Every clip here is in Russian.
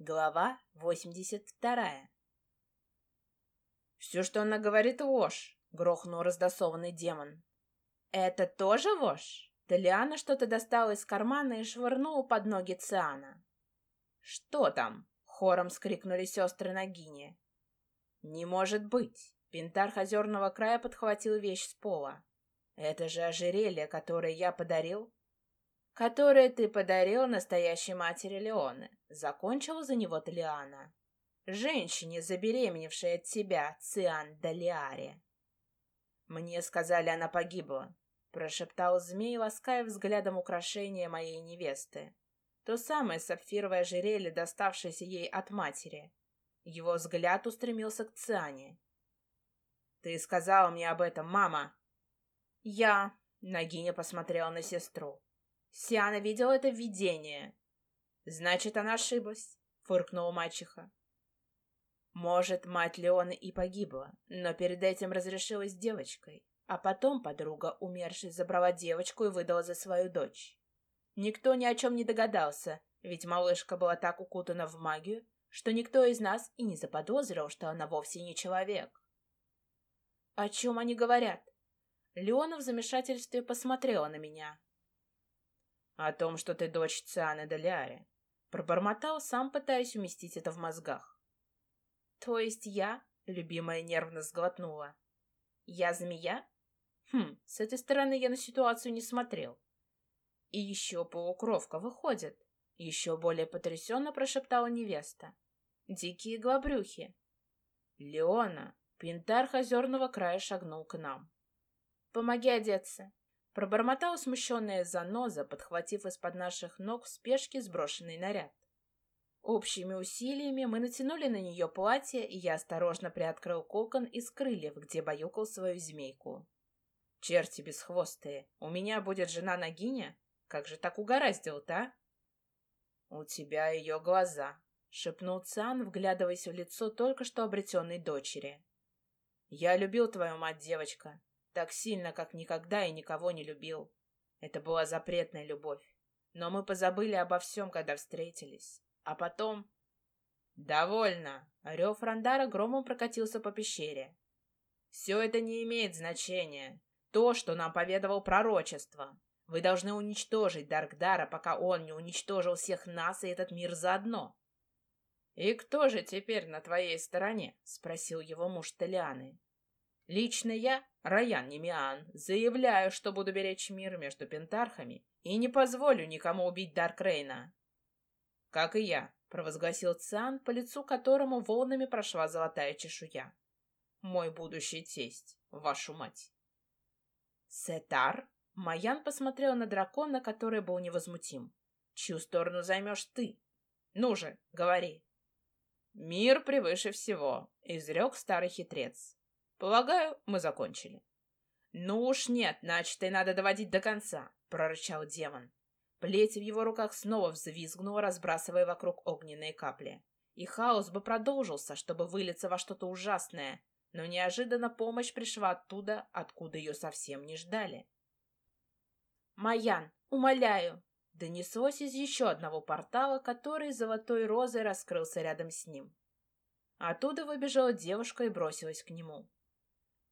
Глава 82 «Все, что она говорит, ложь!» — грохнул раздосованный демон. «Это тоже ложь?» Талиана что-то достала из кармана и швырнула под ноги Циана. «Что там?» — хором скрикнули сестры Нагини. «Не может быть!» — Пентарх озерного края подхватил вещь с пола. «Это же ожерелье, которое я подарил которое ты подарил настоящей матери Леоны. Закончила за него Талиана. Женщине, забеременевшей от тебя, Циан Далиаре. Мне сказали, она погибла, прошептал змей, лаская взглядом украшения моей невесты. То самое сапфировое ожерелье, доставшееся ей от матери. Его взгляд устремился к Циане. «Ты сказала мне об этом, мама!» «Я...» — Нагиня посмотрела на сестру. Сиана видела это видение. Значит, она ошиблась, фыркнула мачеха. Может, мать Леоны и погибла, но перед этим разрешилась девочкой, а потом подруга, умершей, забрала девочку и выдала за свою дочь. Никто ни о чем не догадался, ведь малышка была так укутана в магию, что никто из нас и не заподозрил, что она вовсе не человек. О чем они говорят? Леона в замешательстве посмотрела на меня. «О том, что ты дочь Цианы Далиари», — пробормотал, сам пытаясь уместить это в мозгах. «То есть я?» — любимая нервно сглотнула. «Я змея?» Хм, с этой стороны я на ситуацию не смотрел. И еще полукровка выходит. Еще более потрясенно прошептала невеста. Дикие глобрюхи. Леона, Пинтарх озерного края шагнул к нам. «Помоги одеться!» Пробормотала смущенная заноза, подхватив из-под наших ног в спешке сброшенный наряд. Общими усилиями мы натянули на нее платье, и я осторожно приоткрыл кокон из крыльев, где баюкал свою змейку. «Черти бесхвостые, у меня будет жена-нагиня? Как же так угораздил-то, а?» «У тебя ее глаза», — шепнул Циан, вглядываясь в лицо только что обретенной дочери. «Я любил твою мать, девочка, так сильно, как никогда и никого не любил. Это была запретная любовь. Но мы позабыли обо всем, когда встретились. А потом... «Довольно!» — рев Рандара громом прокатился по пещере. «Все это не имеет значения. То, что нам поведовал пророчество. Вы должны уничтожить Даркдара, пока он не уничтожил всех нас и этот мир заодно». «И кто же теперь на твоей стороне?» — спросил его муж Талианы. Лично я, Раян Немиан, заявляю, что буду беречь мир между пентархами и не позволю никому убить Даркрейна. Как и я, провозгласил Циан, по лицу которому волнами прошла золотая чешуя. Мой будущий тесть, вашу мать. Сетар? Маян посмотрел на дракона, который был невозмутим. Чью сторону займешь ты? Ну же, говори. Мир превыше всего, изрек старый хитрец. Полагаю, мы закончили. Ну уж нет, начатое надо доводить до конца, прорычал демон. Плеть в его руках снова взвизгнула, разбрасывая вокруг огненные капли. И хаос бы продолжился, чтобы вылиться во что-то ужасное, но неожиданно помощь пришла оттуда, откуда ее совсем не ждали. «Маян, умоляю!» донеслось из еще одного портала, который золотой розой раскрылся рядом с ним. Оттуда выбежала девушка и бросилась к нему.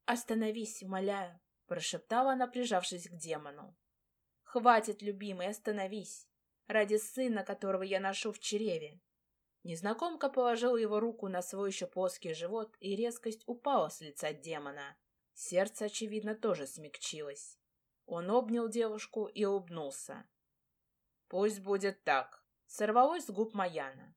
«Остановись, умоляю», — прошептала она, прижавшись к демону. «Хватит, любимый, остановись, ради сына, которого я ношу в чреве». Незнакомка положила его руку на свой еще плоский живот, и резкость упала с лица демона. Сердце, очевидно, тоже смягчилось. Он обнял девушку и улыбнулся. «Пусть будет так», — сорвалось с губ Маяна.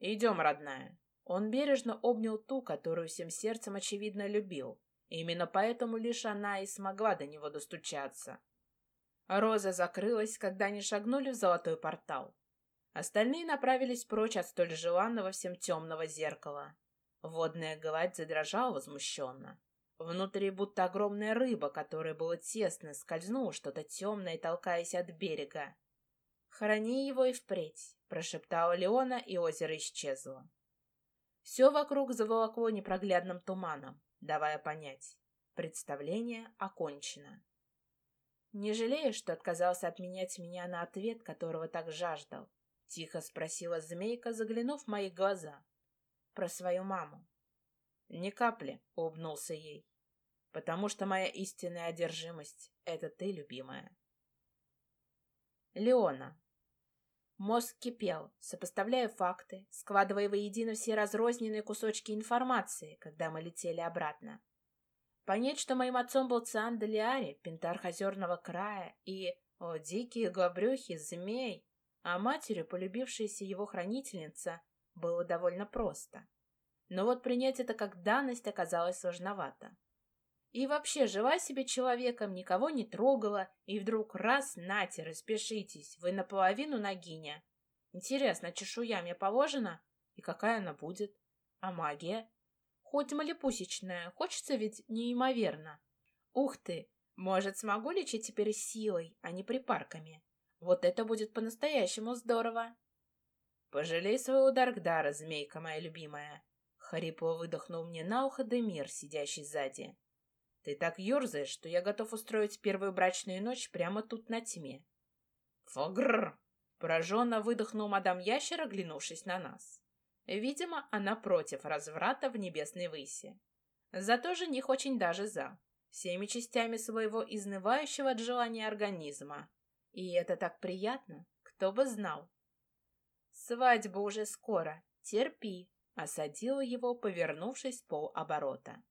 «Идем, родная». Он бережно обнял ту, которую всем сердцем, очевидно, любил, Именно поэтому лишь она и смогла до него достучаться. Роза закрылась, когда они шагнули в золотой портал. Остальные направились прочь от столь желанного всем темного зеркала. Водная гладь задрожала возмущенно. Внутри будто огромная рыба, которой было тесно, скользнуло что-то темное, толкаясь от берега. «Храни его и впредь», — прошептала Леона, и озеро исчезло. Все вокруг заволокло непроглядным туманом давая понять, представление окончено. Не жалею, что отказался отменять меня на ответ, которого так жаждал. Тихо спросила змейка, заглянув в мои глаза. Про свою маму. Ни капли, улыбнулся ей. Потому что моя истинная одержимость — это ты, любимая. Леона. Мозг кипел, сопоставляя факты, складывая воедино все разрозненные кусочки информации, когда мы летели обратно. Понять, что моим отцом был Циан Делиари, пентарх озерного края, и, о, дикие глобрюхи, змей, а матерью полюбившаяся его хранительница, было довольно просто. Но вот принять это как данность оказалось сложновато. И вообще, жила себе человеком, никого не трогала, и вдруг раз, нате, распишитесь, вы наполовину нагиня. Интересно, чешуя мне положена? И какая она будет? А магия? Хоть малепусечная, хочется ведь неимоверно. Ух ты, может, смогу лечить теперь силой, а не припарками? Вот это будет по-настоящему здорово. Пожалей свой удар Гдара, змейка моя любимая. Хрипло выдохнул мне на ухо Демир, сидящий сзади. Ты так ерзаешь, что я готов устроить первую брачную ночь прямо тут на тьме. Фогррр! Пораженно выдохнул мадам Ящер, оглянувшись на нас. Видимо, она против разврата в небесной выси. Зато жених очень даже за, всеми частями своего изнывающего от желания организма. И это так приятно, кто бы знал. Свадьба уже скоро, терпи, осадила его, повернувшись полоборота.